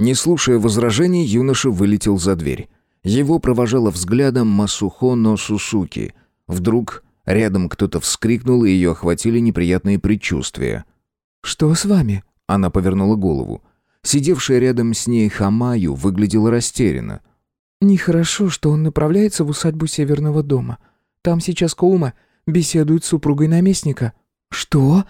Не слушая возражений, юноша вылетел за дверь. Его провожала взглядом Масухо но Сусуки. Вдруг рядом кто-то вскрикнул, и ее охватили неприятные предчувствия. «Что с вами?» Она повернула голову. Сидевшая рядом с ней Хамаю выглядела растерянно. «Нехорошо, что он направляется в усадьбу Северного дома. Там сейчас Коума беседует с супругой наместника». «Что?»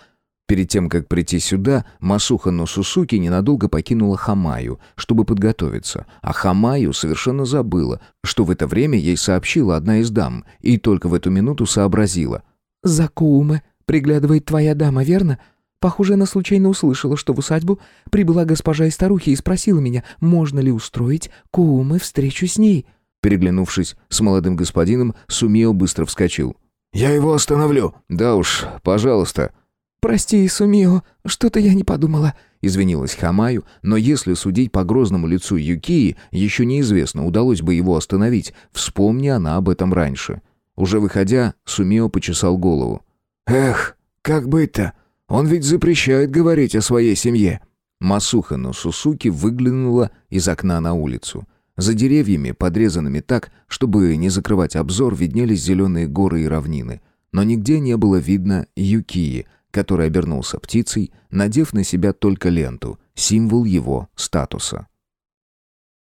Перед тем, как прийти сюда, Масуха Носусуки ненадолго покинула Хамаю, чтобы подготовиться, а Хамаю совершенно забыла, что в это время ей сообщила одна из дам, и только в эту минуту сообразила. «За Коуме приглядывает твоя дама, верно? Похоже, она случайно услышала, что в усадьбу прибыла госпожа из старухи и спросила меня, можно ли устроить Коуме встречу с ней». Переглянувшись с молодым господином, Сумио быстро вскочил. «Я его остановлю». «Да уж, пожалуйста». «Прости, Сумио, что-то я не подумала», — извинилась Хамаю, но если судить по грозному лицу Юкии, еще неизвестно, удалось бы его остановить, вспомни она об этом раньше. Уже выходя, Сумио почесал голову. «Эх, как быть-то? Он ведь запрещает говорить о своей семье». Масуха но Сусуки выглянула из окна на улицу. За деревьями, подрезанными так, чтобы не закрывать обзор, виднелись зеленые горы и равнины. Но нигде не было видно Юкии — который обернулся птицей, надев на себя только ленту, символ его статуса.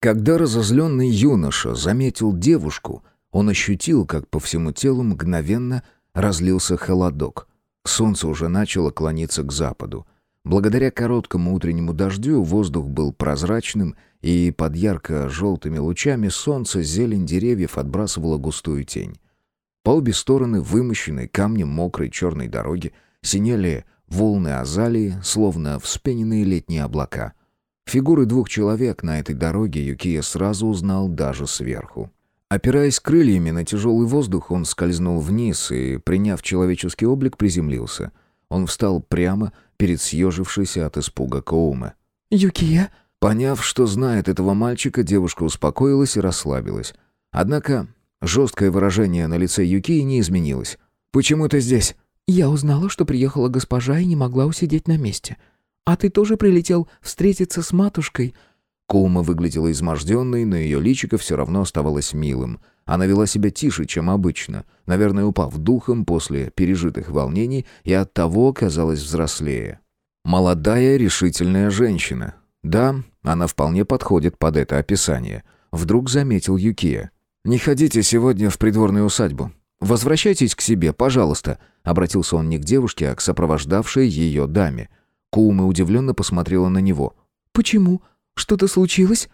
Когда разозленный юноша заметил девушку, он ощутил, как по всему телу мгновенно разлился холодок. Солнце уже начало клониться к западу. Благодаря короткому утреннему дождю воздух был прозрачным, и под ярко-желтыми лучами солнца зелень деревьев отбрасывала густую тень. По обе стороны вымощенной камнем мокрой черной дороги Синели волны азалии, словно вспененные летние облака. Фигуры двух человек на этой дороге Юкия сразу узнал даже сверху. Опираясь крыльями на тяжелый воздух, он скользнул вниз и, приняв человеческий облик, приземлился. Он встал прямо перед съежившейся от испуга Коуме. «Юкия?» Поняв, что знает этого мальчика, девушка успокоилась и расслабилась. Однако жесткое выражение на лице Юкии не изменилось. «Почему ты здесь?» «Я узнала, что приехала госпожа и не могла усидеть на месте. А ты тоже прилетел встретиться с матушкой?» Кума выглядела изможденной, но ее личико все равно оставалось милым. Она вела себя тише, чем обычно, наверное, упав духом после пережитых волнений и оттого казалась взрослее. Молодая, решительная женщина. Да, она вполне подходит под это описание. Вдруг заметил Юкия. «Не ходите сегодня в придворную усадьбу. Возвращайтесь к себе, пожалуйста», Обратился он не к девушке, а к сопровождавшей ее даме. Куума удивленно посмотрела на него. «Почему? Что-то случилось?»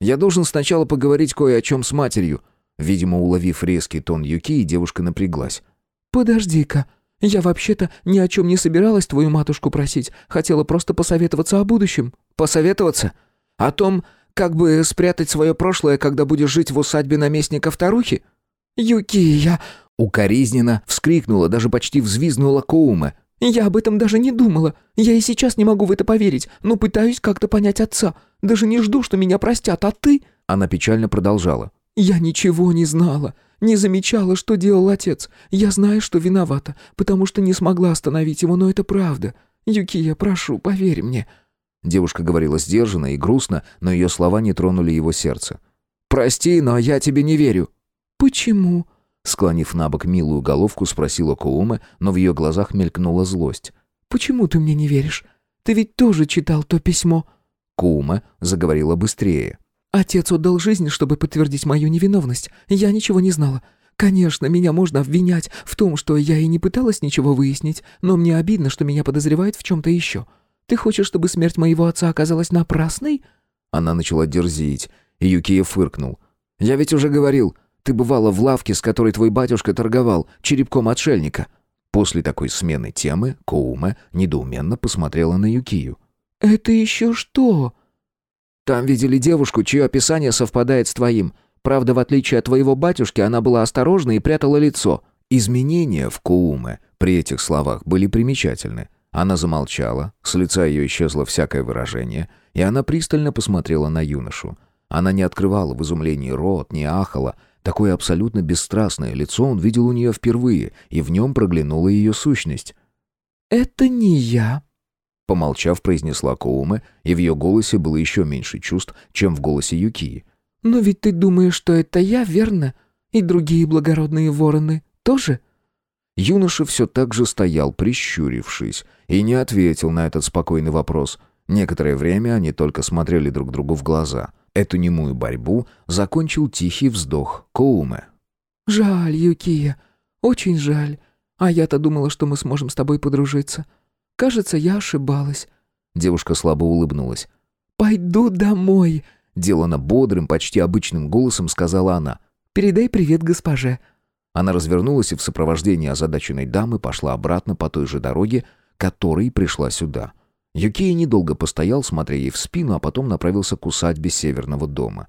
«Я должен сначала поговорить кое о чем с матерью». Видимо, уловив резкий тон Юки, девушка напряглась. «Подожди-ка. Я вообще-то ни о чем не собиралась твою матушку просить. Хотела просто посоветоваться о будущем». «Посоветоваться? О том, как бы спрятать свое прошлое, когда будешь жить в усадьбе наместника Вторухи?» «Юки, я...» Укоризненно вскрикнула, даже почти взвизгнула Коума. «Я об этом даже не думала. Я и сейчас не могу в это поверить, но пытаюсь как-то понять отца. Даже не жду, что меня простят, а ты...» Она печально продолжала. «Я ничего не знала, не замечала, что делал отец. Я знаю, что виновата, потому что не смогла остановить его, но это правда. Юки, я прошу, поверь мне». Девушка говорила сдержанно и грустно, но ее слова не тронули его сердце. «Прости, но я тебе не верю». «Почему?» Склонив на бок милую головку, спросила Кууме, но в ее глазах мелькнула злость. «Почему ты мне не веришь? Ты ведь тоже читал то письмо?» Кууме заговорила быстрее. «Отец отдал жизнь, чтобы подтвердить мою невиновность. Я ничего не знала. Конечно, меня можно обвинять в том, что я и не пыталась ничего выяснить, но мне обидно, что меня подозревают в чем-то еще. Ты хочешь, чтобы смерть моего отца оказалась напрасной?» Она начала дерзить, и Юкия фыркнул. «Я ведь уже говорил, ты бывала в лавке, с которой твой батюшка торговал, черепком отшельника». После такой смены темы Коума недоуменно посмотрела на Юкию. «Это еще что?» «Там видели девушку, чье описание совпадает с твоим. Правда, в отличие от твоего батюшки, она была осторожна и прятала лицо». Изменения в Коуме при этих словах были примечательны. Она замолчала, с лица ее исчезло всякое выражение, и она пристально посмотрела на юношу. Она не открывала в изумлении рот, не ахала, Такое абсолютно бесстрастное лицо он видел у нее впервые, и в нем проглянула ее сущность. «Это не я. Помолчав, произнесла Коуме, и в ее голосе было еще меньше чувств, чем в голосе Юкии. «Но ведь ты думаешь, что это я, верно? И другие благородные вороны тоже?» Юноша все так же стоял, прищурившись, и не ответил на этот спокойный вопрос. Некоторое время они только смотрели друг другу в глаза. Эту немую борьбу закончил тихий вздох Коуме. «Жаль, Юкия, очень жаль. А я-то думала, что мы сможем с тобой подружиться. Кажется, я ошибалась». Девушка слабо улыбнулась. «Пойду домой», — делано бодрым, почти обычным голосом сказала она. «Передай привет госпоже». Она развернулась и в сопровождении озадаченной дамы пошла обратно по той же дороге, которой пришла сюда. Юкия недолго постоял, смотря ей в спину, а потом направился к усадьбе северного дома.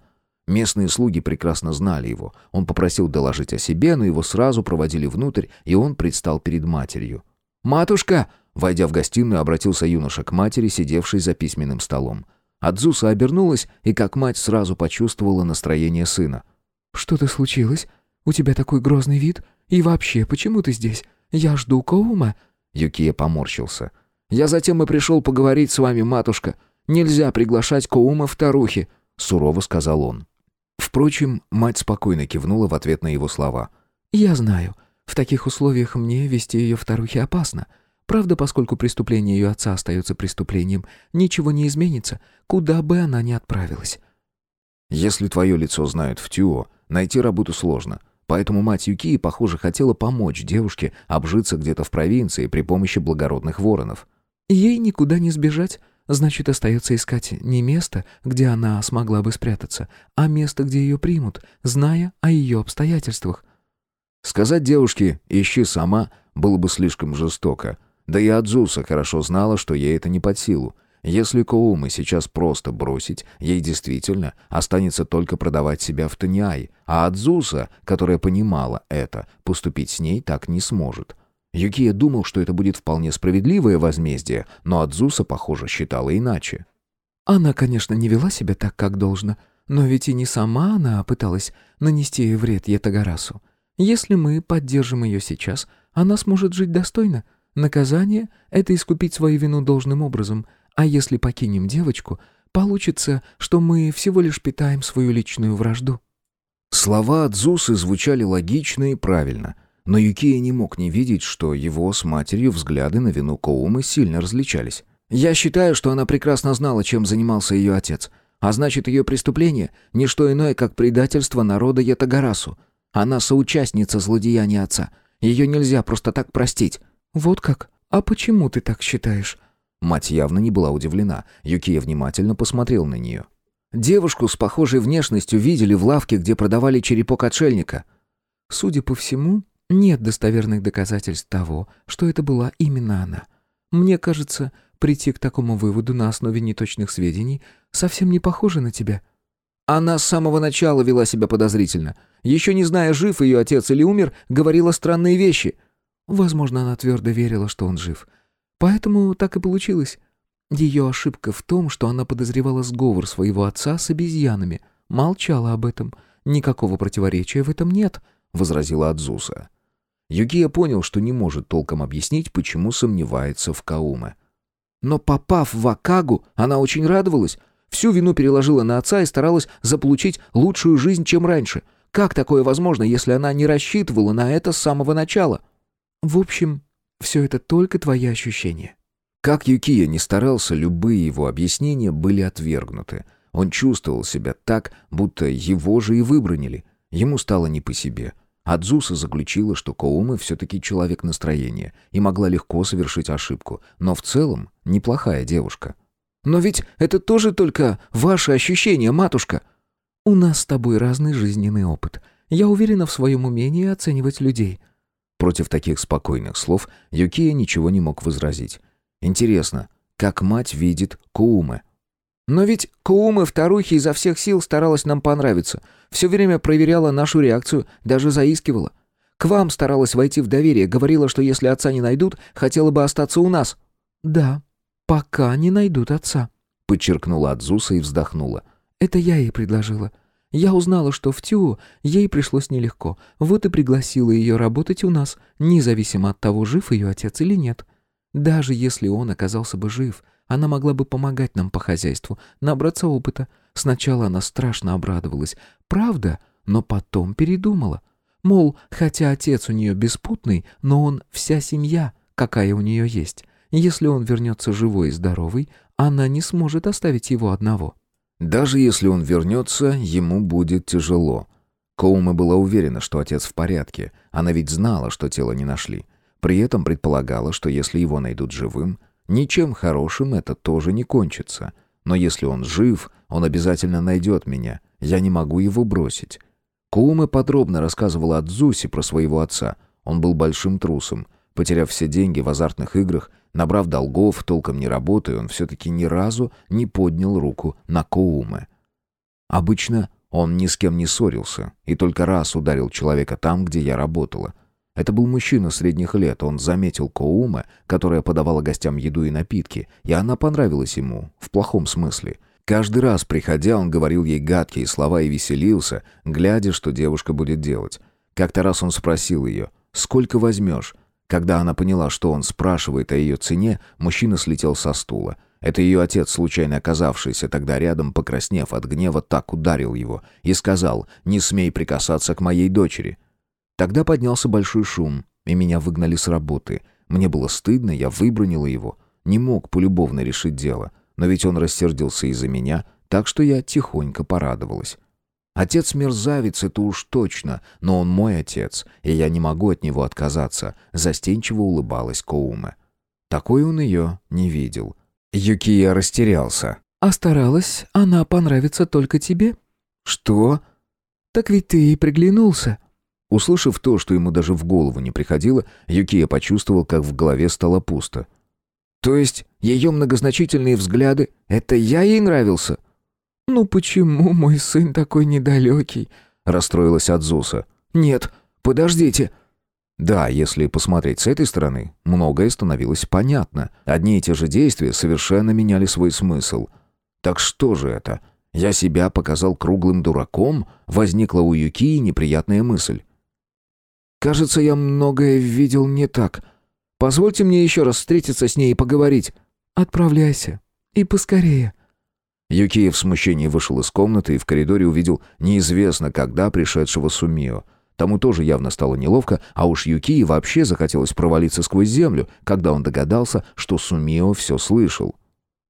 Местные слуги прекрасно знали его. Он попросил доложить о себе, но его сразу проводили внутрь, и он предстал перед матерью. «Матушка!» Войдя в гостиную, обратился юноша к матери, сидевшей за письменным столом. Адзуса обернулась, и как мать сразу почувствовала настроение сына. «Что-то случилось? У тебя такой грозный вид? И вообще, почему ты здесь? Я жду Коума». Юкия поморщился. «Я затем и пришел поговорить с вами, матушка. Нельзя приглашать Коума в тарухи», — сурово сказал он. Впрочем, мать спокойно кивнула в ответ на его слова. «Я знаю. В таких условиях мне вести ее в тарухи опасно. Правда, поскольку преступление ее отца остается преступлением, ничего не изменится, куда бы она ни отправилась». «Если твое лицо знают в Тюо, найти работу сложно. Поэтому мать Юкии, похоже, хотела помочь девушке обжиться где-то в провинции при помощи благородных воронов. Ей никуда не сбежать. Значит, остается искать не место, где она смогла бы спрятаться, а место, где ее примут, зная о ее обстоятельствах. Сказать девушке «ищи сама» было бы слишком жестоко. Да и Адзуса хорошо знала, что ей это не под силу. Если Коумы сейчас просто бросить, ей действительно останется только продавать себя в Таниай, а Адзуса, которая понимала это, поступить с ней так не сможет. Юкия думал, что это будет вполне справедливое возмездие, но Адзуса, похоже, считала иначе. Она, конечно, не вела себя так, как должно, но ведь и не сама она пыталась нанести вред Ятагарасу. Если мы поддержим ее сейчас, она сможет жить достойно. Наказание — это искупить свою вину должным образом — а если покинем девочку, получится, что мы всего лишь питаем свою личную вражду». Слова Адзусы звучали логично и правильно, но Юкия не мог не видеть, что его с матерью взгляды на вину Коумы сильно различались. «Я считаю, что она прекрасно знала, чем занимался ее отец, а значит, ее преступление — не что иное, как предательство народа Ятагарасу. Она соучастница злодеяния отца. Ее нельзя просто так простить». «Вот как? А почему ты так считаешь?» Мать явно не была удивлена. Юкия внимательно посмотрел на нее. «Девушку с похожей внешностью видели в лавке, где продавали черепок отшельника». «Судя по всему, нет достоверных доказательств того, что это была именно она. Мне кажется, прийти к такому выводу на основе неточных сведений совсем не похоже на тебя». Она с самого начала вела себя подозрительно. Еще не зная, жив ее отец или умер, говорила странные вещи. Возможно, она твердо верила, что он жив. Поэтому так и получилось. Ее ошибка в том, что она подозревала сговор своего отца с обезьянами. Молчала об этом. Никакого противоречия в этом нет, — возразила Адзуса. Юкия понял, что не может толком объяснить, почему сомневается в Кауме. Но попав в Акагу, она очень радовалась. Всю вину переложила на отца и старалась заполучить лучшую жизнь, чем раньше. Как такое возможно, если она не рассчитывала на это с самого начала? В общем, все это только твои ощущения». Как Юкия не старался, любые его объяснения были отвергнуты. Он чувствовал себя так, будто его же и выбронили. Ему стало не по себе. Адзуса заключила, что Коуме все-таки человек настроения и могла легко совершить ошибку, но в целом неплохая девушка. «Но ведь это тоже только ваши ощущения, матушка!» «У нас с тобой разный жизненный опыт. Я уверена в своем умении оценивать людей. Против таких спокойных слов Юкия ничего не мог возразить. Интересно, как мать видит Кууме? Но ведь Кууме вторухи изо всех сил старалась нам понравиться. Все время проверяла нашу реакцию, даже заискивала. К вам старалась войти в доверие, говорила, что если отца не найдут, хотела бы остаться у нас. Да, пока не найдут отца, подчеркнула Адзуса и вздохнула. Это я ей предложила. Я узнала, что в ТЮ ей пришлось нелегко, вот и пригласила ее работать у нас, независимо от того, жив ее отец или нет. Даже если он оказался бы жив, она могла бы помогать нам по хозяйству, набраться опыта. Сначала она страшно обрадовалась. Правда, но потом передумала. Мол, хотя отец у нее беспутный, но он вся семья, какая у нее есть. Если он вернется живой и здоровый, она не сможет оставить его одного. Даже если он вернется, ему будет тяжело. Коума была уверена, что отец в порядке. Она ведь знала, что тело не нашли. При этом предполагала, что если его найдут живым, ничем хорошим это тоже не кончится. Но если он жив, он обязательно найдет меня. Я не могу его бросить. Коума подробно рассказывала Адзуси про своего отца. Он был большим трусом. Потеряв все деньги в азартных играх, набрав долгов, толком не работая, он все-таки ни разу не поднял руку на Коуме. Обычно он ни с кем не ссорился и только раз ударил человека там, где я работала. Это был мужчина средних лет, он заметил Коуме, которая подавала гостям еду и напитки, и она понравилась ему, в плохом смысле. Каждый раз, приходя, он говорил ей гадкие слова и веселился, глядя, что девушка будет делать. Как-то раз он спросил ее, «Сколько возьмешь?» Когда она поняла, что он спрашивает о ее цене, мужчина слетел со стула. Это ее отец, случайно оказавшийся тогда рядом, покраснев от гнева, так ударил его и сказал «Не смей прикасаться к моей дочери». Тогда поднялся большой шум, и меня выгнали с работы. Мне было стыдно, я выбронила его. Не мог полюбовно решить дело, но ведь он рассердился из-за меня, так что я тихонько порадовалась. Отец мерзавец, это уж точно, но он мой отец, и я не могу от него отказаться, застенчиво улыбалась Коуме. Такой он ее не видел. Юкия растерялся. «А старалась она понравится только тебе?» «Что?» «Так ведь ты ей приглянулся». Услышав то, что ему даже в голову не приходило, Юкия почувствовал, как в голове стало пусто. «То есть ее многозначительные взгляды — это я ей нравился?» «Ну почему мой сын такой недалекий?» — расстроилась Адзуса. «Нет, подождите», да, если посмотреть с этой стороны, многое становилось понятно. Одни и те же действия совершенно меняли свой смысл. Так что же это? Я себя показал круглым дураком? Возникла у Юки неприятная мысль. Кажется, я многое видел не так. Позвольте мне еще раз встретиться с ней и поговорить. Отправляйся. И поскорее. Юкия в смущении вышел из комнаты и в коридоре увидел неизвестно когда пришедшего Сумио. Тому тоже явно стало неловко, а уж Юкии вообще захотелось провалиться сквозь землю, когда он догадался, что Сумио все слышал.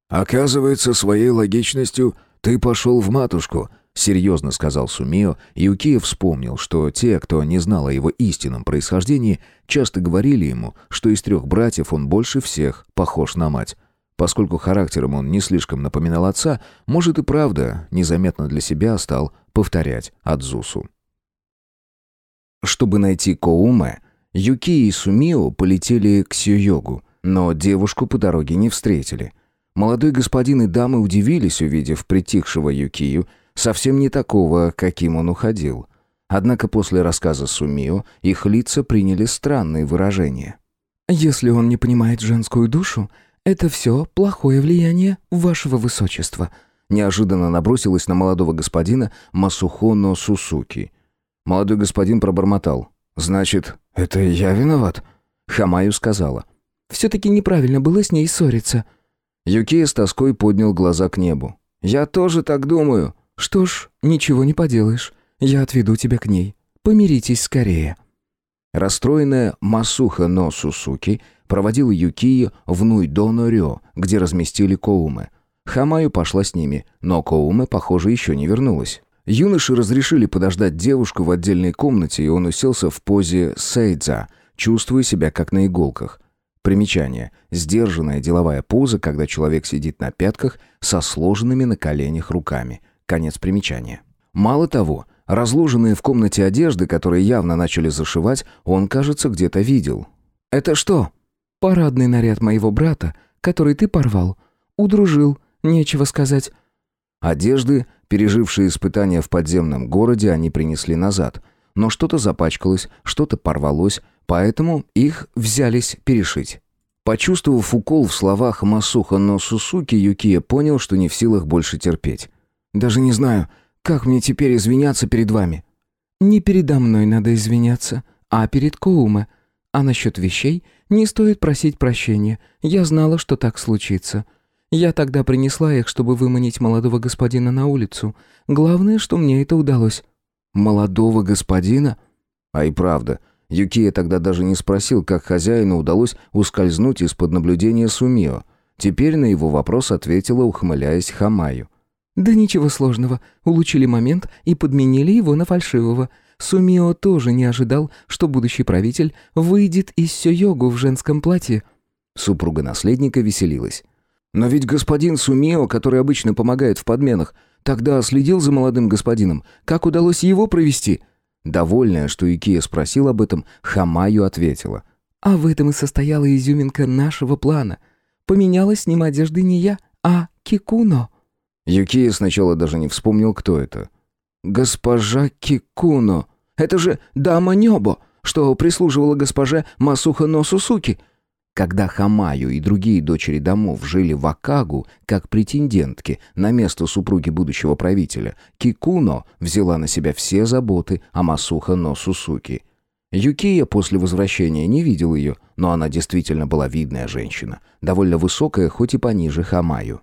«Оказывается, своей логичностью ты пошел в матушку», — серьезно сказал Сумио, и Юкия вспомнил, что те, кто не знал о его истинном происхождении, часто говорили ему, что из трех братьев он больше всех похож на мать. Поскольку характером он не слишком напоминал отца, может и правда, незаметно для себя стал повторять Адзусу. Чтобы найти Коуме, Юки и Сумио полетели к Сюйогу, но девушку по дороге не встретили. Молодой господин и дамы удивились, увидев притихшего Юкию, совсем не такого, каким он уходил. Однако после рассказа Сумио их лица приняли странные выражения. «Если он не понимает женскую душу, это все плохое влияние вашего высочества», неожиданно набросилась на молодого господина Масухоно Сусуки – Молодой господин пробормотал. «Значит, это я виноват?» Хамаю сказала. «Все-таки неправильно было с ней ссориться». Юкия с тоской поднял глаза к небу. «Я тоже так думаю». «Что ж, ничего не поделаешь. Я отведу тебя к ней. Помиритесь скорее». Расстроенная Масуха но Сусуки проводила Юкии в Нуйдоно-Рё, где разместили Коумы. Хамаю пошла с ними, но Коуме, похоже, еще не вернулась. Юноши разрешили подождать девушку в отдельной комнате, и он уселся в позе сейдза, чувствуя себя как на иголках. Примечание. Сдержанная деловая поза, когда человек сидит на пятках со сложенными на коленях руками. Конец примечания. Мало того, разложенные в комнате одежды, которые явно начали зашивать, он, кажется, где-то видел. «Это что?» «Парадный наряд моего брата, который ты порвал. Удружил, нечего сказать». Одежды, пережившие испытания в подземном городе, они принесли назад. Но что-то запачкалось, что-то порвалось, поэтому их взялись перешить. Почувствовав укол в словах Масуха но Сусуки, Юкия понял, что не в силах больше терпеть. «Даже не знаю, как мне теперь извиняться перед вами?» «Не передо мной надо извиняться, а перед Коуме. А насчет вещей не стоит просить прощения. Я знала, что так случится. Я тогда принесла их, чтобы выманить молодого господина на улицу. Главное, что мне это удалось». «Молодого господина?» А и правда, Юкия тогда даже не спросил, как хозяину удалось ускользнуть из-под наблюдения Сумио. Теперь на его вопрос ответила, ухмыляясь Хамаю. «Да ничего сложного. Улучили момент и подменили его на фальшивого. Сумио тоже не ожидал, что будущий правитель выйдет из Сёйогу в женском платье». Супруга наследника веселилась. «Но ведь господин Сумио, который обычно помогает в подменах, тогда следил за молодым господином. Как удалось его провести?» Довольная, что Икия спросил об этом, Хамаю ответила. «А в этом и состояла изюминка нашего плана. Поменялась с ним одежды не я, а Кикуно». Юкия сначала даже не вспомнил, кто это. «Госпожа Кикуно! Это же дама Нёбо, что прислуживала госпоже Масуха Носусуки!» Когда Хамаю и другие дочери домов жили в Акагу как претендентки на место супруги будущего правителя, Кикуно взяла на себя все заботы о Масуха но Сусуки. Юкия после возвращения не видел ее, но она действительно была видная женщина, довольно высокая, хоть и пониже Хамаю.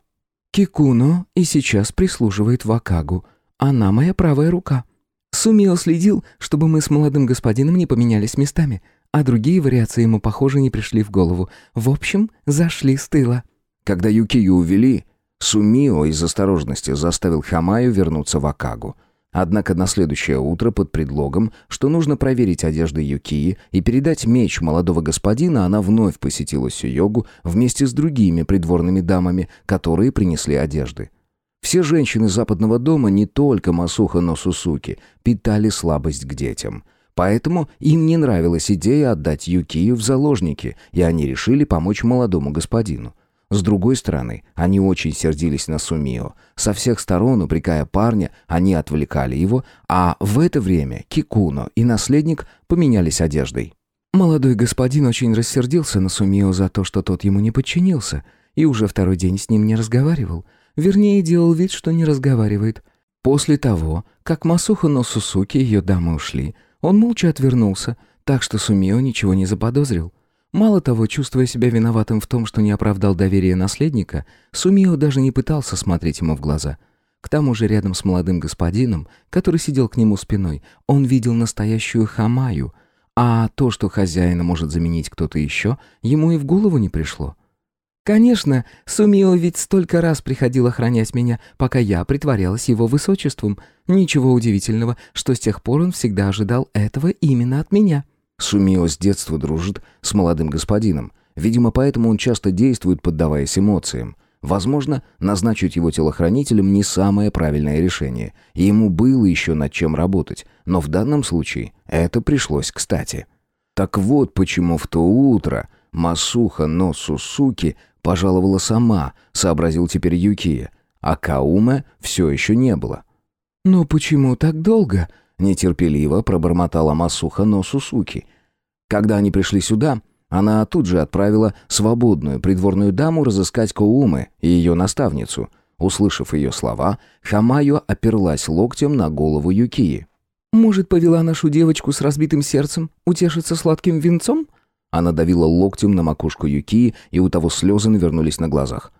«Кикуно и сейчас прислуживает в Акагу. Она моя правая рука. Сумио следил, чтобы мы с молодым господином не поменялись местами» а другие вариации ему, похоже, не пришли в голову. В общем, зашли с тыла. Когда Юкию увели, Сумио из осторожности заставил Хамаю вернуться в Акагу. Однако на следующее утро под предлогом, что нужно проверить одежды Юкии и передать меч молодого господина, она вновь посетила Сюйогу вместе с другими придворными дамами, которые принесли одежды. Все женщины западного дома, не только Масуха, но Сусуки, питали слабость к детям – Поэтому им не нравилась идея отдать Юкию в заложники, и они решили помочь молодому господину. С другой стороны, они очень сердились на Сумио. Со всех сторон, упрекая парня, они отвлекали его, а в это время Кикуно и наследник поменялись одеждой. Молодой господин очень рассердился на Сумио за то, что тот ему не подчинился, и уже второй день с ним не разговаривал. Вернее, делал вид, что не разговаривает. После того, как Масуха но и ее дамы ушли, он молча отвернулся, так что Сумио ничего не заподозрил. Мало того, чувствуя себя виноватым в том, что не оправдал доверие наследника, Сумио даже не пытался смотреть ему в глаза. К тому же рядом с молодым господином, который сидел к нему спиной, он видел настоящую хамаю, а то, что хозяина может заменить кто-то еще, ему и в голову не пришло. Конечно, Сумио ведь столько раз приходил охранять меня, пока я притворялась его высочеством. Ничего удивительного, что с тех пор он всегда ожидал этого именно от меня. Сумио с детства дружит с молодым господином. Видимо, поэтому он часто действует, поддаваясь эмоциям. Возможно, назначить его телохранителем не самое правильное решение, ему было еще над чем работать, но в данном случае это пришлось кстати. Так вот почему в то утро Масуха но Сусуки Пожаловала сама, сообразил теперь Юкия. А Кауме все еще не было. «Но почему так долго?» Нетерпеливо пробормотала Масуха но Сусуки. Когда они пришли сюда, она тут же отправила свободную придворную даму разыскать Коумы и ее наставницу. Услышав ее слова, Хамайо оперлась локтем на голову Юкии. «Может, повела нашу девочку с разбитым сердцем утешиться сладким венцом?» Она давила локтем на макушку Юки, и у того слезы навернулись на глазах.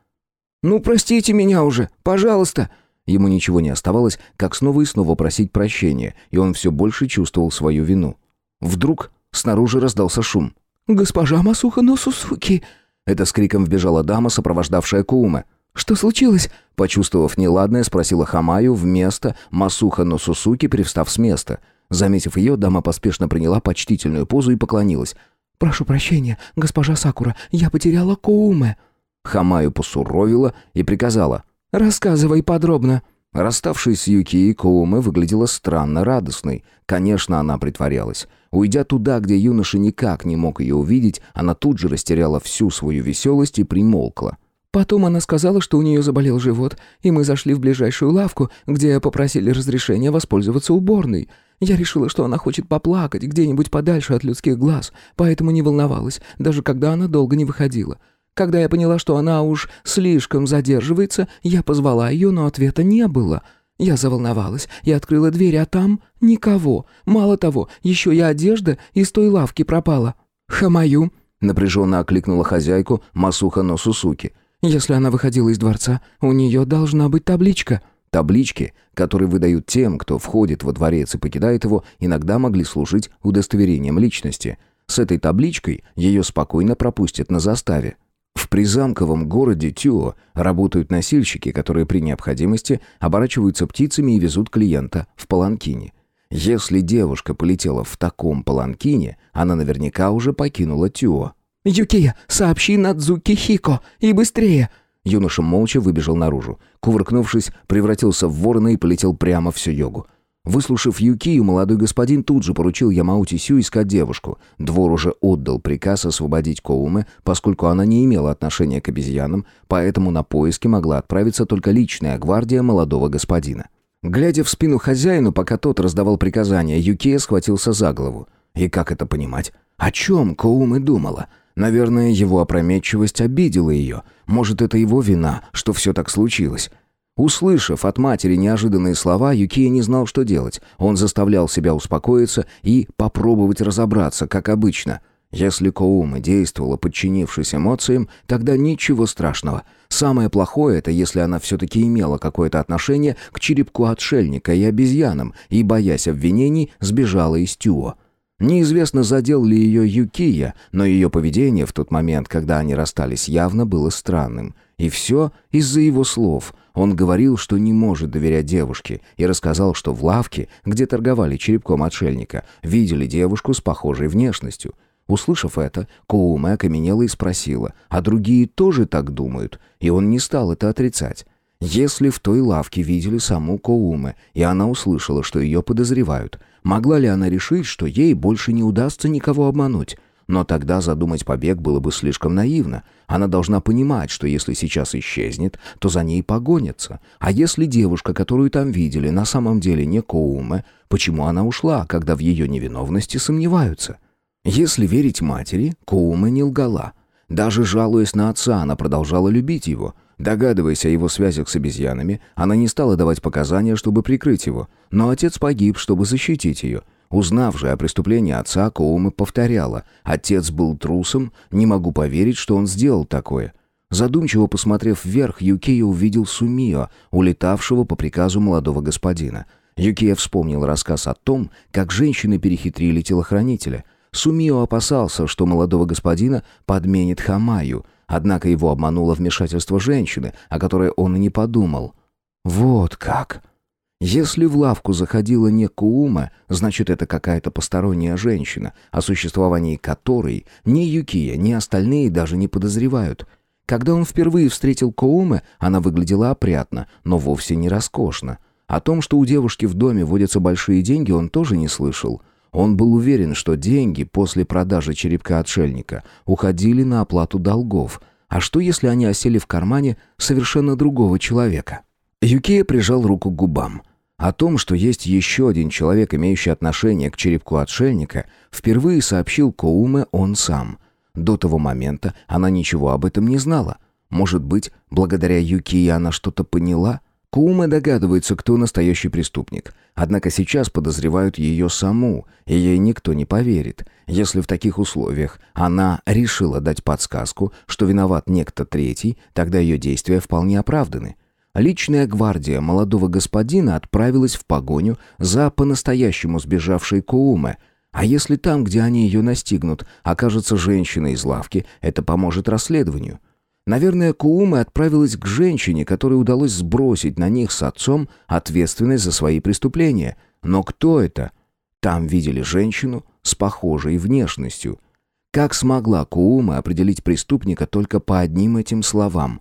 «Ну, простите меня уже, пожалуйста!» Ему ничего не оставалось, как снова и снова просить прощения, и он все больше чувствовал свою вину. Вдруг снаружи раздался шум. «Госпожа Масуха Носусуки!» Это с криком вбежала дама, сопровождавшая Кууме. «Что случилось?» Почувствовав неладное, спросила Хамаю вместо Масуха Носусуки, привстав с места. Заметив ее, дама поспешно приняла почтительную позу и поклонилась. «Прошу прощения, госпожа Сакура, я потеряла Коуме». Хамаю посуровила и приказала. «Рассказывай подробно». Расставшись с Юки, Коуме выглядела странно радостной. Конечно, она притворялась. Уйдя туда, где юноша никак не мог ее увидеть, она тут же растеряла всю свою веселость и примолкла. Потом она сказала, что у нее заболел живот, и мы зашли в ближайшую лавку, где попросили разрешения воспользоваться уборной. Я решила, что она хочет поплакать где-нибудь подальше от людских глаз, поэтому не волновалась, даже когда она долго не выходила. Когда я поняла, что она уж слишком задерживается, я позвала ее, но ответа не было. Я заволновалась и открыла дверь, а там никого. Мало того, еще и одежда из той лавки пропала. «Хамаю», — напряженно окликнула хозяйку Масуха Носусуки. «Если она выходила из дворца, у нее должна быть табличка». Таблички, которые выдают тем, кто входит во дворец и покидает его, иногда могли служить удостоверением личности. С этой табличкой ее спокойно пропустят на заставе. В призамковом городе Тюо работают носильщики, которые при необходимости оборачиваются птицами и везут клиента в паланкине. Если девушка полетела в таком паланкине, она наверняка уже покинула Тюо. «Юкия, сообщи Надзуки Хико, и быстрее!» Юноша молча выбежал наружу. Кувыркнувшись, превратился в ворона и полетел прямо всю йогу. Выслушав Юкию, молодой господин тут же поручил Ямаути Сю искать девушку. Двор уже отдал приказ освободить Коуме, поскольку она не имела отношения к обезьянам, поэтому на поиски могла отправиться только личная гвардия молодого господина. Глядя в спину хозяину, пока тот раздавал приказания, Юкия схватился за голову. И как это понимать? О чем Коуме думала? Наверное, его опрометчивость обидела ее. Может, это его вина, что все так случилось. Услышав от матери неожиданные слова, Юкия не знал, что делать. Он заставлял себя успокоиться и попробовать разобраться, как обычно. Если Коума действовала, подчинившись эмоциям, тогда ничего страшного. Самое плохое — это если она все-таки имела какое-то отношение к черепку отшельника и обезьянам, и, боясь обвинений, сбежала из Тюо. Неизвестно, задел ли ее Юкия, но ее поведение в тот момент, когда они расстались, явно было странным. И все из-за его слов. Он говорил, что не может доверять девушке, и рассказал, что в лавке, где торговали черепком отшельника, видели девушку с похожей внешностью. Услышав это, Коуме окаменела и спросила, а другие тоже так думают, и он не стал это отрицать. Если в той лавке видели саму Коуме, и она услышала, что ее подозревают, могла ли она решить, что ей больше не удастся никого обмануть? Но тогда задумать побег было бы слишком наивно. Она должна понимать, что если сейчас исчезнет, то за ней погонятся. А если девушка, которую там видели, на самом деле не Коуме, почему она ушла, когда в ее невиновности сомневаются? Если верить матери, Коуме не лгала. Даже жалуясь на отца, она продолжала любить его – Догадываясь о его связях с обезьянами, она не стала давать показания, чтобы прикрыть его, но отец погиб, чтобы защитить ее. Узнав же о преступлении отца, Коума повторяла «Отец был трусом, не могу поверить, что он сделал такое». Задумчиво посмотрев вверх, Юкия увидел Сумио, улетавшего по приказу молодого господина. Юкия вспомнил рассказ о том, как женщины перехитрили телохранителя. Сумио опасался, что молодого господина подменит Хамаю – Однако его обмануло вмешательство женщины, о которой он и не подумал. Вот как. Если в лавку заходила не Куума, значит, это какая-то посторонняя женщина, о существовании которой ни Юкия, ни остальные даже не подозревают. Когда он впервые встретил Коуме, она выглядела опрятно, но вовсе не роскошно. О том, что у девушки в доме водятся большие деньги, он тоже не слышал – он был уверен, что деньги после продажи черепка отшельника уходили на оплату долгов. А что, если они осели в кармане совершенно другого человека? Юкия прижал руку к губам. О том, что есть еще один человек, имеющий отношение к черепку отшельника, впервые сообщил Коуме он сам. До того момента она ничего об этом не знала. Может быть, благодаря Юкии она что-то поняла? Кума догадывается, кто настоящий преступник. Однако сейчас подозревают ее саму, и ей никто не поверит. Если в таких условиях она решила дать подсказку, что виноват некто третий, тогда ее действия вполне оправданы. Личная гвардия молодого господина отправилась в погоню за по-настоящему сбежавшей Кууме. А если там, где они ее настигнут, окажется женщина из лавки, это поможет расследованию. Наверное, Куума отправилась к женщине, которой удалось сбросить на них с отцом ответственность за свои преступления. Но кто это? Там видели женщину с похожей внешностью. Как смогла Куума определить преступника только по одним этим словам?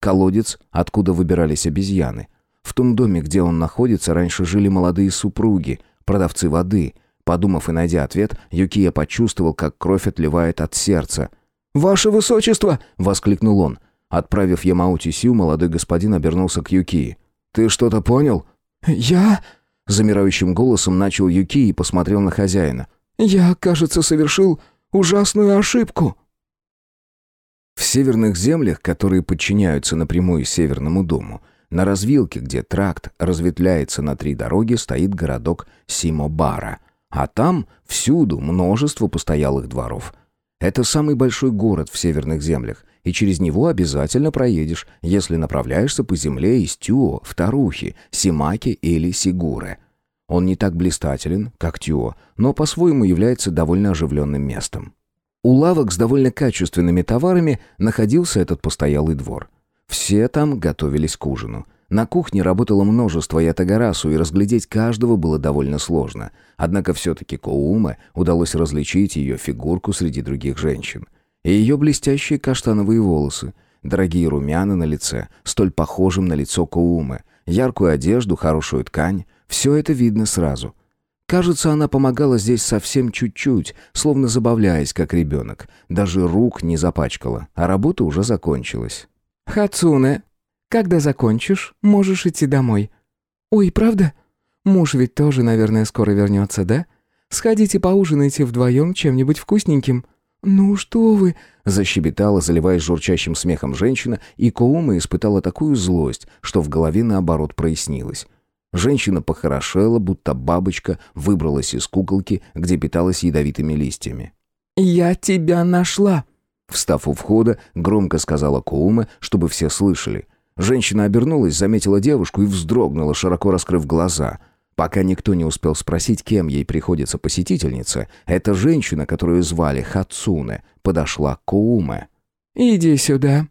Колодец, откуда выбирались обезьяны. В том доме, где он находится, раньше жили молодые супруги, продавцы воды. Подумав и найдя ответ, Юкия почувствовал, как кровь отливает от сердца – «Ваше высочество!» — воскликнул он. Отправив Ямаути Сю, молодой господин обернулся к Юкии. «Ты что-то понял?» «Я...» — замирающим голосом начал Юки и посмотрел на хозяина. «Я, кажется, совершил ужасную ошибку». Северных землях, которые подчиняются напрямую Северному дому, на развилке, где тракт разветвляется на три дороги, стоит городок Симобара. А там всюду множество постоялых дворов — Это самый большой город в северных землях, и через него обязательно проедешь, если направляешься по земле из Тюо в Тарухи, Симаки или Сигуре. Он не так блистателен, как Тюо, но по-своему является довольно оживленным местом. У лавок с довольно качественными товарами находился этот постоялый двор. Все там готовились к ужину. На кухне работало множество ятагарасу, и разглядеть каждого было довольно сложно. Однако все-таки Коуме удалось различить ее фигурку среди других женщин и ее блестящие каштановые волосы, дорогие румяна на лице, столь похожим на лицо Коумы, яркую одежду, хорошую ткань. Все это видно сразу. Кажется, она помогала здесь совсем чуть-чуть, словно забавляясь, как ребенок. Даже рук не запачкала, а работа уже закончилась. «Хацуне, когда закончишь, можешь идти домой». «Ой, правда? Муж ведь тоже, наверное, скоро вернется, да? Сходите поужинайте вдвоем чем-нибудь вкусненьким». «Ну что вы!» — защебетала, заливаясь журчащим смехом женщина, и Коума испытала такую злость, что в голове наоборот прояснилось. Женщина похорошела, будто бабочка выбралась из куколки, где питалась ядовитыми листьями. «Я тебя нашла!» Встав у входа, громко сказала Коума, чтобы все слышали. Женщина обернулась, заметила девушку и вздрогнула, широко раскрыв глаза — Пока никто не успел спросить, кем ей приходится посетительница, эта женщина, которую звали Хацуне, подошла к Кууме. «Иди сюда».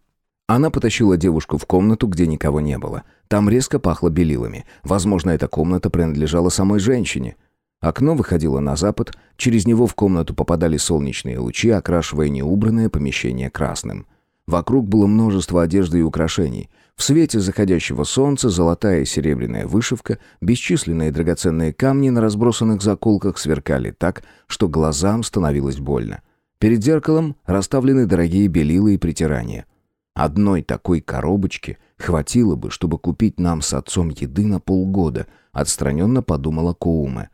Она потащила девушку в комнату, где никого не было. Там резко пахло белилами. Возможно, эта комната принадлежала самой женщине. Окно выходило на запад, через него в комнату попадали солнечные лучи, окрашивая неубранное помещение красным. Вокруг было множество одежды и украшений. В свете заходящего солнца золотая и серебряная вышивка, бесчисленные драгоценные камни на разбросанных заколках сверкали так, что глазам становилось больно. Перед зеркалом расставлены дорогие белила и притирания. Одной такой коробочки хватило бы, чтобы купить нам с отцом еды на полгода, отстраненно подумала Коуме.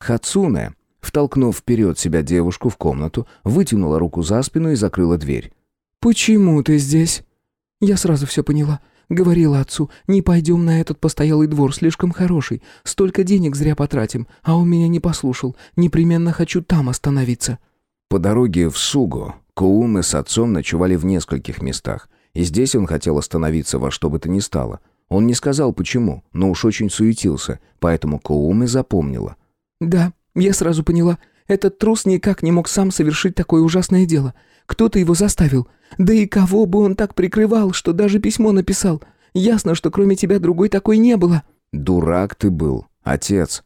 Хацуне, втолкнув вперед себя девушку в комнату, вытянула руку за спину и закрыла дверь. «Почему ты здесь?» «Я сразу все поняла. Говорила отцу, не пойдем на этот постоялый двор, слишком хороший. Столько денег зря потратим, а он меня не послушал. Непременно хочу там остановиться». По дороге в Суго Коумы с отцом ночевали в нескольких местах, и здесь он хотел остановиться во что бы то ни стало. Он не сказал почему, но уж очень суетился, поэтому Коумы запомнила. «Да, я сразу поняла. Этот трус никак не мог сам совершить такое ужасное дело. Кто-то его заставил. Да и кого бы он так прикрывал, что даже письмо написал. Ясно, что кроме тебя другой такой не было». «Дурак ты был, отец».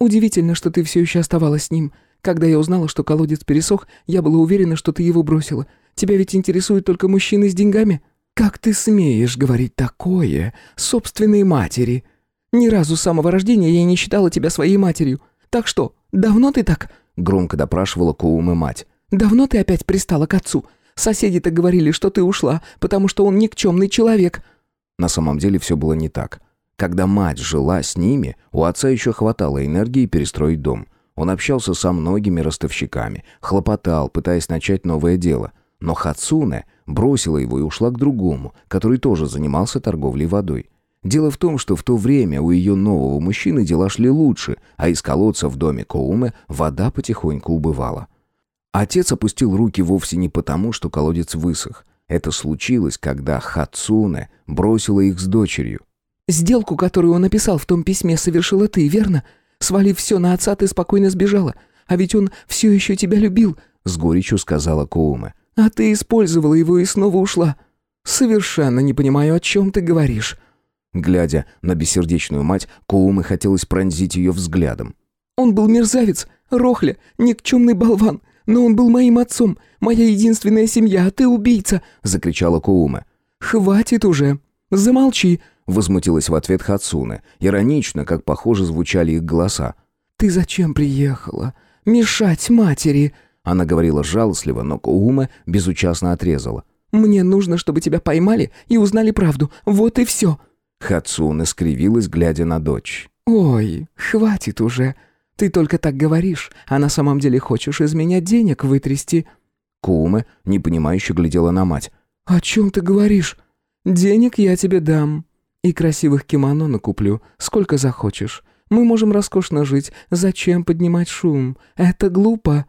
«Удивительно, что ты все еще оставалась с ним. Когда я узнала, что колодец пересох, я была уверена, что ты его бросила. Тебя ведь интересуют только мужчины с деньгами? Как ты смеешь говорить такое собственной матери? Ни разу с самого рождения я не считала тебя своей матерью. Так что, давно ты так?» Громко допрашивала Коумы мать. «Давно ты опять пристала к отцу? Соседи-то говорили, что ты ушла, потому что он никчемный человек». На самом деле все было не так. Когда мать жила с ними, у отца еще хватало энергии перестроить дом. Он общался со многими ростовщиками, хлопотал, пытаясь начать новое дело. Но Хацуне бросила его и ушла к другому, который тоже занимался торговлей водой. Дело в том, что в то время у ее нового мужчины дела шли лучше, а из колодца в доме Коуме вода потихоньку убывала. Отец опустил руки вовсе не потому, что колодец высох. Это случилось, когда Хацуне бросила их с дочерью. «Сделку, которую он написал в том письме, совершила ты, верно? Свалив все на отца, ты спокойно сбежала. А ведь он все еще тебя любил», — с горечью сказала Коуме. «А ты использовала его и снова ушла. Совершенно не понимаю, о чем ты говоришь». Глядя на бессердечную мать, Коуме хотелось пронзить ее взглядом. «Он был мерзавец, рохля, никчемный болван. «Но он был моим отцом, моя единственная семья, а ты убийца!» — закричала Куума. «Хватит уже! Замолчи!» — возмутилась в ответ Хацуна, иронично, как похоже звучали их голоса. «Ты зачем приехала? Мешать матери!» Она говорила жалостливо, но Куума безучастно отрезала. «Мне нужно, чтобы тебя поймали и узнали правду. Вот и все!» Хацуна скривилась, глядя на дочь. «Ой, хватит уже!» Ты только так говоришь, а на самом деле хочешь из меня денег вытрясти». Куме, непонимающе глядела на мать. «О чем ты говоришь? Денег я тебе дам. И красивых кимоно накуплю, сколько захочешь. Мы можем роскошно жить. Зачем поднимать шум? Это глупо».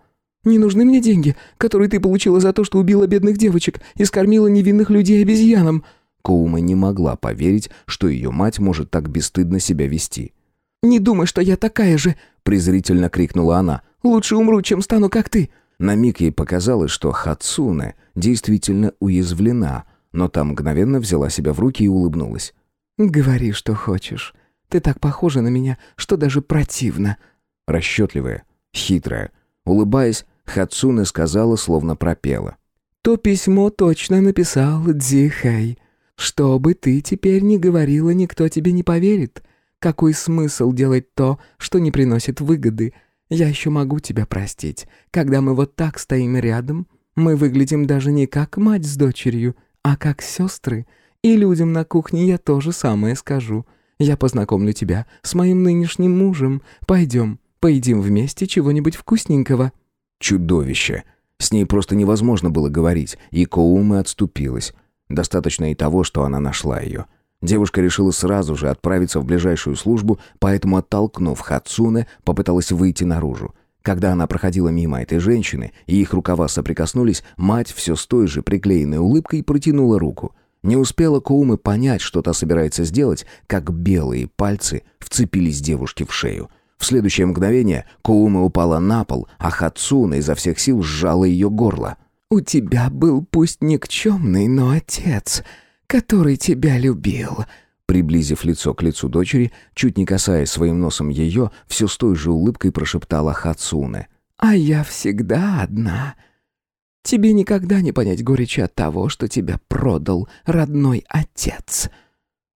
Не нужны мне деньги, которые ты получила за то, что убила бедных девочек и скормила невинных людей обезьянам». Коума не могла поверить, что ее мать может так бесстыдно себя вести. «Не думай, что я такая же!» — презрительно крикнула она. «Лучше умру, чем стану, как ты!» На миг ей показалось, что Хацуне действительно уязвлена, но та мгновенно взяла себя в руки и улыбнулась. «Говори, что хочешь. Ты так похожа на меня, что даже противно». Расчетливая, хитрая. Улыбаясь, Хацуне сказала, словно пропела. «То письмо точно написал Дзихэй. Что бы ты теперь ни говорила, никто тебе не поверит. Какой смысл делать то, что не приносит выгоды? Я еще могу тебя простить. Когда мы вот так стоим рядом, мы выглядим даже не как мать с дочерью, а как сестры. И людям на кухне я тоже самое скажу. Я познакомлю тебя с моим нынешним мужем. Пойдем, поедим вместе чего-нибудь вкусненького». Чудовище. С ней просто невозможно было говорить, и Коума отступилась. Достаточно и того, что она нашла ее. Девушка решила сразу же отправиться в ближайшую службу, поэтому, оттолкнув Хацуне, попыталась выйти наружу. Когда она проходила мимо этой женщины, и их рукава соприкоснулись, мать все с той же приклеенной улыбкой протянула руку. Не успела Коумы понять, что та собирается сделать, как белые пальцы вцепились девушке в шею. В следующее мгновение Коума упала на пол, а Хацуна изо всех сил сжала ее горло. «У тебя был пусть никчемный, но отец, который тебя любил». Приблизив лицо к лицу дочери, чуть не касаясь своим носом ее, все с той же улыбкой прошептала Хацуне. «А я всегда одна. Тебе никогда не понять горечи от того, что тебя продал родной отец».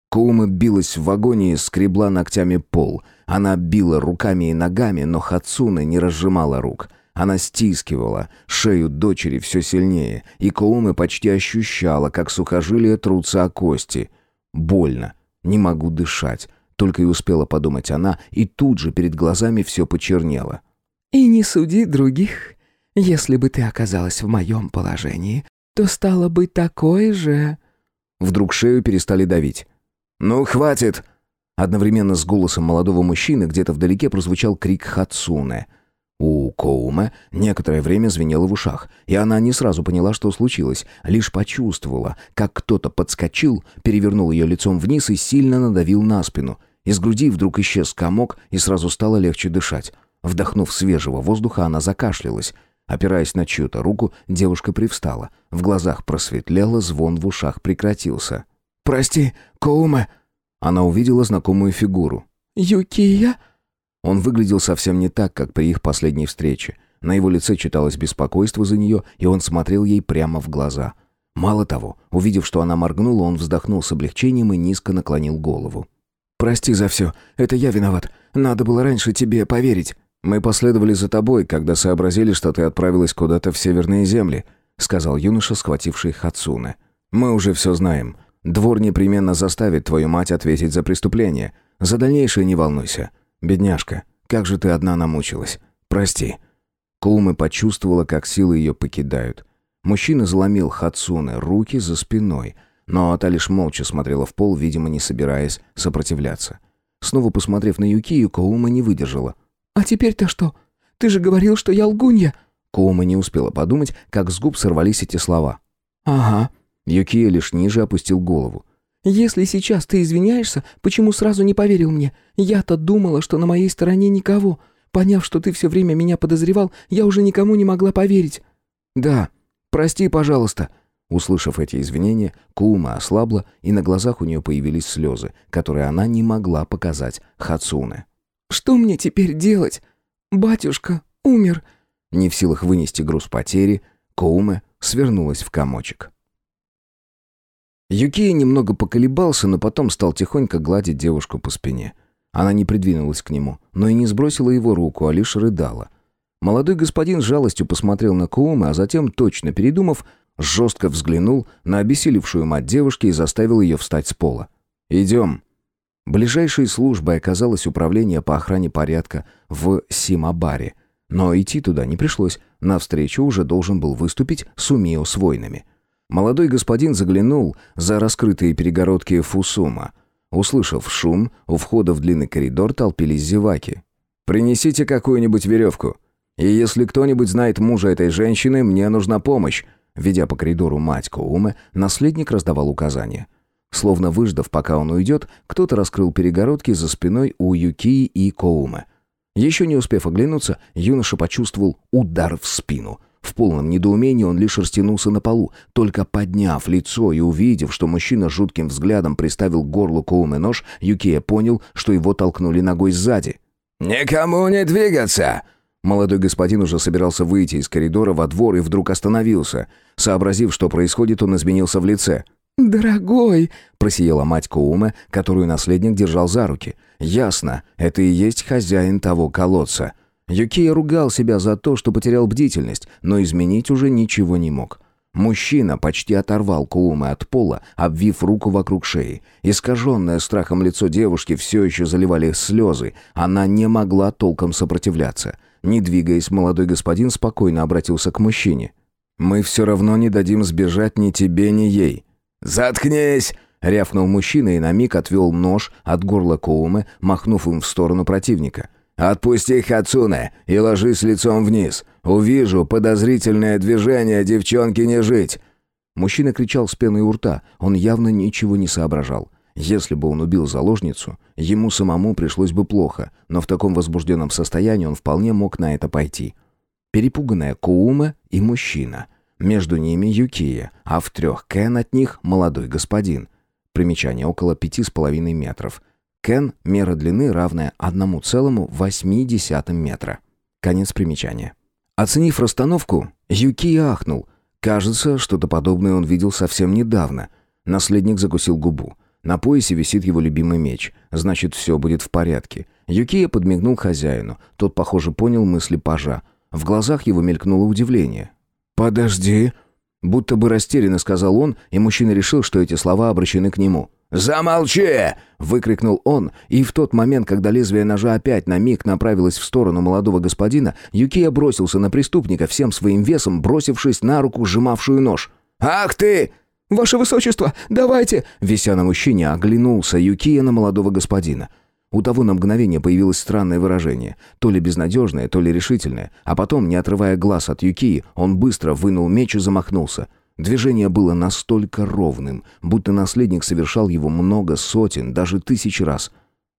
Кума билась в вагоне и скребла ногтями пол. Она била руками и ногами, но Хацуна не разжимала рук. Она стискивала шею дочери все сильнее, и Коуме почти ощущала, как сухожилия трутся о кости. Больно. Не могу дышать. Только и успела подумать она, и тут же перед глазами все почернело. «И не суди других. Если бы ты оказалась в моем положении, то стало бы такое же...» Вдруг шею перестали давить. «Ну, хватит!» Одновременно с голосом молодого мужчины где-то вдалеке прозвучал крик Хацуне. У Коуме некоторое время звенело в ушах, и она не сразу поняла, что случилось, лишь почувствовала, как кто-то подскочил, перевернул ее лицом вниз и сильно надавил на спину. Из груди вдруг исчез комок, и сразу стало легче дышать. Вдохнув свежего воздуха, она закашлялась. Опираясь на чью-то руку, девушка привстала. В глазах просветлело, звон в ушах прекратился. «Прости, Коуме!» Она увидела знакомую фигуру. «Юкия?» Он выглядел совсем не так, как при их последней встрече. На его лице читалось беспокойство за нее, и он смотрел ей прямо в глаза. Мало того, увидев, что она моргнула, он вздохнул с облегчением и низко наклонил голову. «Прости за все. Это я виноват. Надо было раньше тебе поверить». «Мы последовали за тобой, когда сообразили, что ты отправилась куда-то в северные земли», сказал юноша, схвативший Хацуне. «Мы уже все знаем. Двор непременно заставит твою мать ответить за преступление. За дальнейшее не волнуйся. «Бедняжка, как же ты одна намучилась. Прости». Кулмы почувствовала, как силы ее покидают. Мужчина заломил Хацуны руки за спиной, но та лишь молча смотрела в пол, видимо, не собираясь сопротивляться. Снова посмотрев на Юкию, Коума не выдержала. «А теперь-то что? Ты же говорил, что я лгунья!» Коума не успела подумать, как с губ сорвались эти слова. «Ага». Юкия лишь ниже опустил голову. Если сейчас ты извиняешься, почему сразу не поверил мне? Я-то думала, что на моей стороне никого. Поняв, что ты все время меня подозревал, я уже никому не могла поверить». «Да, прости, пожалуйста». Услышав эти извинения, Кума ослабла, и на глазах у нее появились слезы, которые она не могла показать Хацуне. «Что мне теперь делать? Батюшка умер». Не в силах вынести груз потери, Коуме свернулась в комочек. Юкия немного поколебался, но потом стал тихонько гладить девушку по спине. Она не придвинулась к нему, но и не сбросила его руку, а лишь рыдала. Молодой господин с жалостью посмотрел на Куумы, а затем, точно передумав, жестко взглянул на обессилевшую мать девушки и заставил ее встать с пола. «Идем». Ближайшей службой оказалось управление по охране порядка в Симабаре. Но идти туда не пришлось, навстречу уже должен был выступить Сумио с воинами. Молодой господин заглянул за раскрытые перегородки Фусума. Услышав шум, у входа в длинный коридор толпились зеваки. «Принесите какую-нибудь веревку». И если кто-нибудь знает мужа этой женщины, мне нужна помощь». Ведя по коридору мать Коуме, наследник раздавал указания. Словно выждав, пока он уйдет, кто-то раскрыл перегородки за спиной у Юкии и Коуме. Еще не успев оглянуться, юноша почувствовал удар в спину. В полном недоумении он лишь растянулся на полу, только подняв лицо и увидев, что мужчина жутким взглядом приставил к горлу Коуме нож, Юкия понял, что его толкнули ногой сзади. «Никому не двигаться!» Молодой господин уже собирался выйти из коридора во двор и вдруг остановился. Сообразив, что происходит, он изменился в лице. «Дорогой!» – просияла мать Коуме, которую наследник держал за руки. «Ясно, это и есть хозяин того колодца». Юкия ругал себя за то, что потерял бдительность, но изменить уже ничего не мог. Мужчина почти оторвал Коумы от пола, обвив руку вокруг шеи. Искаженное страхом лицо девушки все еще заливали слезы. Она не могла толком сопротивляться. Не двигаясь, молодой господин спокойно обратился к мужчине. «Мы все равно не дадим сбежать ни тебе, ни ей». «Заткнись!» — рявкнул мужчина и на миг отвел нож от горла Коумы, махнув им в сторону противника. «Отпусти Хацуне и ложись лицом вниз. Увижу подозрительное движение, девчонке не жить!» Мужчина кричал с пеной у рта, он явно ничего не соображал. Если бы он убил заложницу, ему самому пришлось бы плохо, но в таком возбужденном состоянии он вполне мог на это пойти. Перепуганная Коума и мужчина. Между ними Юкия, а в трех Кен от них молодой господин. Примечание около пяти с половиной метров. Кен – мера длины, равная 1,8 метра. Конец примечания. Оценив расстановку, Юкия ахнул. Кажется, что-то подобное он видел совсем недавно. Наследник закусил губу. На поясе висит его любимый меч. Значит, все будет в порядке. Юкия подмигнул хозяину. Тот, похоже, понял мысли пажа. В глазах его мелькнуло удивление. «Подожди!» Будто бы растерянно сказал он, и мужчина решил, что эти слова обращены к нему. «Замолчи!» — выкрикнул он, и в тот момент, когда лезвие ножа опять на миг направилось в сторону молодого господина, Юкия бросился на преступника всем своим весом, бросившись на руку, сжимавшую нож. «Ах ты!» «Ваше высочество, давайте!» Вися на мужчине, оглянулся Юкия на молодого господина. У того на мгновение появилось странное выражение, то ли безнадежное, то ли решительное, а потом, не отрывая глаз от Юкии, он быстро вынул меч и замахнулся. Движение было настолько ровным, будто наследник совершал его много сотен, даже тысяч раз.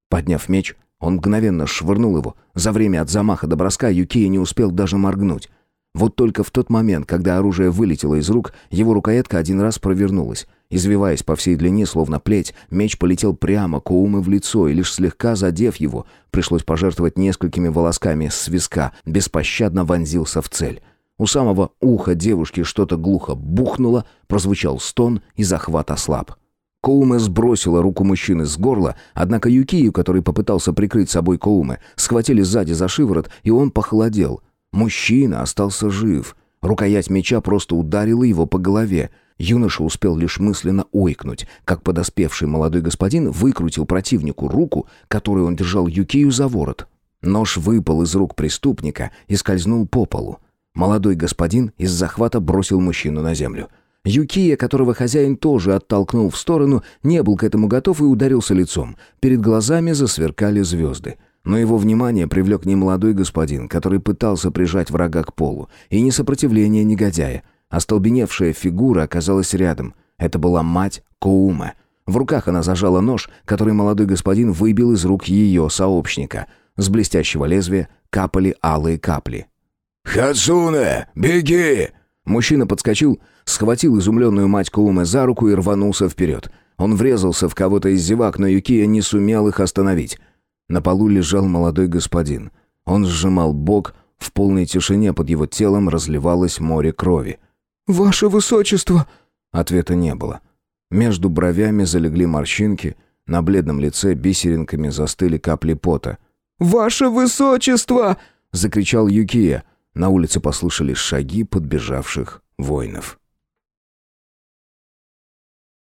Подняв меч, он мгновенно швырнул его. За время от замаха до броска Юкия не успел даже моргнуть. Вот только в тот момент, когда оружие вылетело из рук, его рукоятка один раз провернулась. Извиваясь по всей длине, словно плеть, меч полетел прямо Коумы в лицо, и лишь слегка задев его, пришлось пожертвовать несколькими волосками с виска, беспощадно вонзился в цель. У самого уха девушки что-то глухо бухнуло, прозвучал стон, и захват ослаб. Коуме сбросила руку мужчины с горла, однако Юкию, который попытался прикрыть собой Коуме, схватили сзади за шиворот, и он похолодел — Мужчина остался жив. Рукоять меча просто ударила его по голове. Юноша успел лишь мысленно ойкнуть, как подоспевший молодой господин выкрутил противнику руку, которую он держал Юкию за ворот. Нож выпал из рук преступника и скользнул по полу. Молодой господин из захвата бросил мужчину на землю. Юкия, которого хозяин тоже оттолкнул в сторону, не был к этому готов и ударился лицом. Перед глазами засверкали звезды. Но его внимание привлек не молодой господин, который пытался прижать врага к полу, и не сопротивление негодяя. Остолбеневшая фигура оказалась рядом. Это была мать Коума. В руках она зажала нож, который молодой господин выбил из рук ее сообщника. С блестящего лезвия капали алые капли. «Хацуне, беги!» Мужчина подскочил, схватил изумленную мать Коуме за руку и рванулся вперед. Он врезался в кого-то из зевак, но Юкия не сумел их остановить. На полу лежал молодой господин. Он сжимал бок, в полной тишине под его телом разливалось море крови. «Ваше высочество!» Ответа не было. Между бровями залегли морщинки, на бледном лице бисеринками застыли капли пота. «Ваше высочество!» — закричал Юкия. На улице послышались шаги подбежавших воинов.